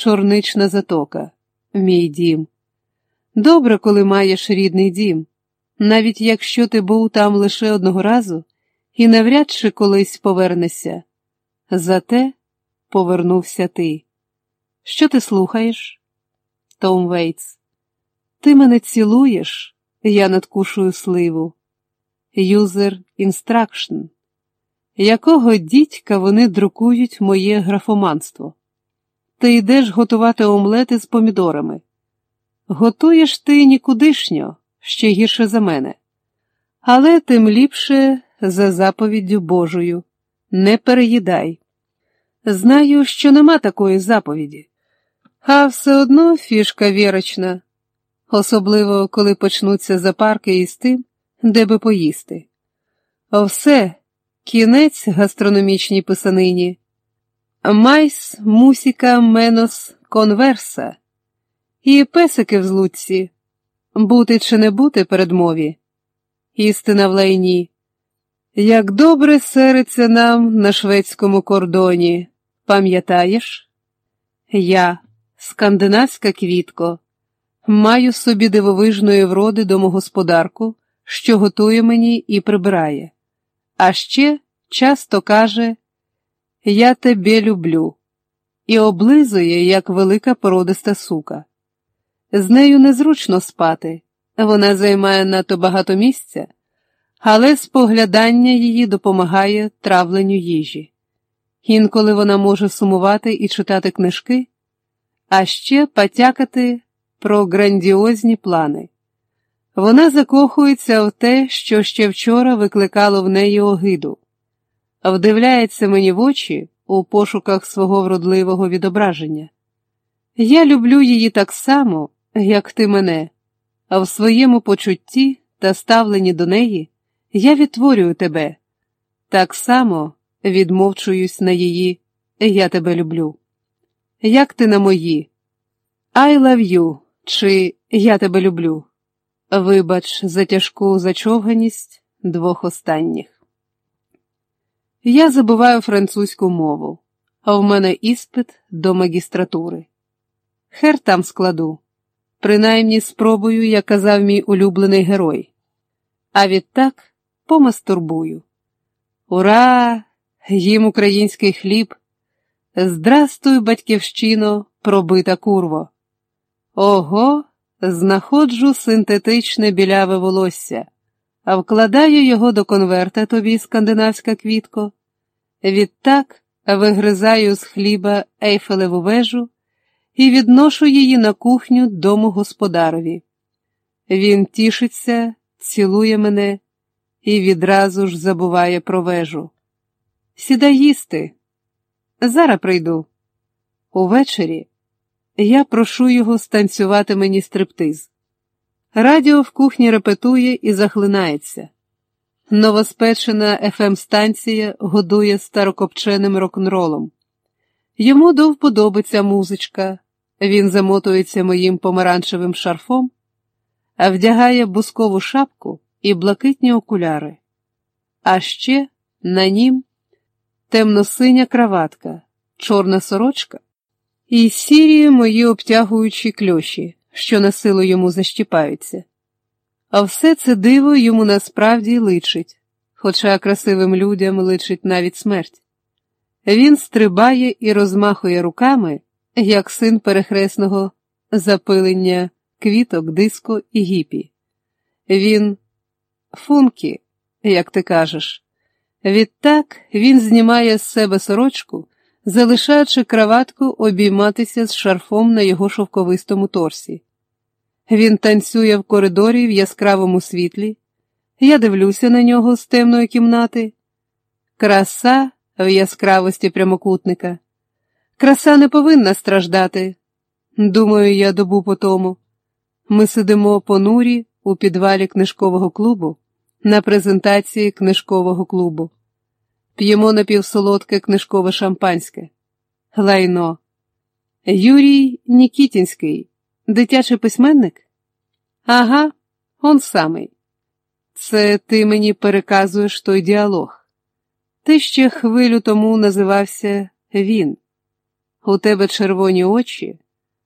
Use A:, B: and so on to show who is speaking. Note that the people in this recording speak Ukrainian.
A: чорнична затока, мій дім. Добре, коли маєш рідний дім, навіть якщо ти був там лише одного разу і навряд чи колись повернешся. Зате повернувся ти. Що ти слухаєш? Том Вейтс. Ти мене цілуєш, я надкушую сливу. User instruction. Якого дідька вони друкують моє графоманство? Ти йдеш готувати омлети з помідорами. Готуєш ти нікудишньо, ще гірше за мене, але тим ліпше за заповіддю Божою не переїдай. Знаю, що нема такої заповіді, а все одно фішка вірочна, особливо коли почнуться запарки із тим, де би поїсти. Все, кінець гастрономічній писанині. Mais música menos conversa, і песики в злуці, бути чи не бути передмові. Істина в лайні. Як добре сериться нам на шведському кордоні, пам'ятаєш? Я, скандинавська квітко, маю собі дивовижної вроди домогосподарку, що готує мені і прибирає, а ще часто каже Я тебе люблю і облизує, як велика породиста сука. З нею незручно спати, вона займає надто багато місця але споглядання її допомагає травленню їжі. Інколи вона може сумувати і читати книжки, а ще потякати про грандіозні плани. Вона закохується в те, що ще вчора викликало в неї огиду, вдивляється мені в очі у пошуках свого вродливого відображення. Я люблю її так само, як ти мене, а в своєму почутті та ставленні до неї. Я відтворюю тебе, так само відмовчуюсь на її Я тебе люблю. Як ти на мої? I love you чи Я тебе люблю. Вибач за тяжку зачовганість двох останніх. Я забуваю французьку мову, а в мене іспит до магістратури. Хер там складу. Принаймні спробую, як казав мій улюблений герой. А відтак помастурбую. Ура! Їм український хліб. Здрастуй, батьківщино, пробита курво. Ого, знаходжу синтетичне біляве волосся, а вкладаю його до конверта тобі, скандинавська квітко. Відтак вигризаю з хліба ейфелеву вежу і відношу її на кухню дому господарові. Він тішиться, цілує мене і відразу ж забуває про вежу. Сідай їсти. Зараз прийду. Увечері я прошу його станцювати мені стриптиз. Радіо в кухні репетує і захлинається. Новоспечена фм станція годує старокопченим рок-н-ролом. Йому до вподоби музичка, він замотується моїм помаранчевим шарфом, а вдягає бускову шапку і блакитні окуляри, а ще на нім темно-синя краватка, чорна сорочка і сірі мої обтягуючі кльоші, що на силу йому защіпаються. А все це диво йому насправді личить, хоча красивим людям личить навіть смерть. Він стрибає і розмахує руками, як син перехресного запилення квіток, диско і гіпі. Він Функі, як ти кажеш. Відтак він знімає з себе сорочку, залишаючи краватку обійматися з шарфом на його шовковистому торсі. Він танцює в коридорі в яскравому світлі. Я дивлюся на нього з темної кімнати. Краса в яскравості прямокутника. Краса не повинна страждати. Думаю, я добу по тому. Ми сидимо понурі у підвалі книжкового клубу на презентації книжкового клубу. П'ємо напівсолодке книжкове шампанське. Лайно. Юрій Нікітінський, дитячий письменник? Ага, он самий. Це ти мені переказуєш той діалог. Ти ще хвилю тому називався він. У тебе червоні очі,